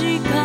mágica.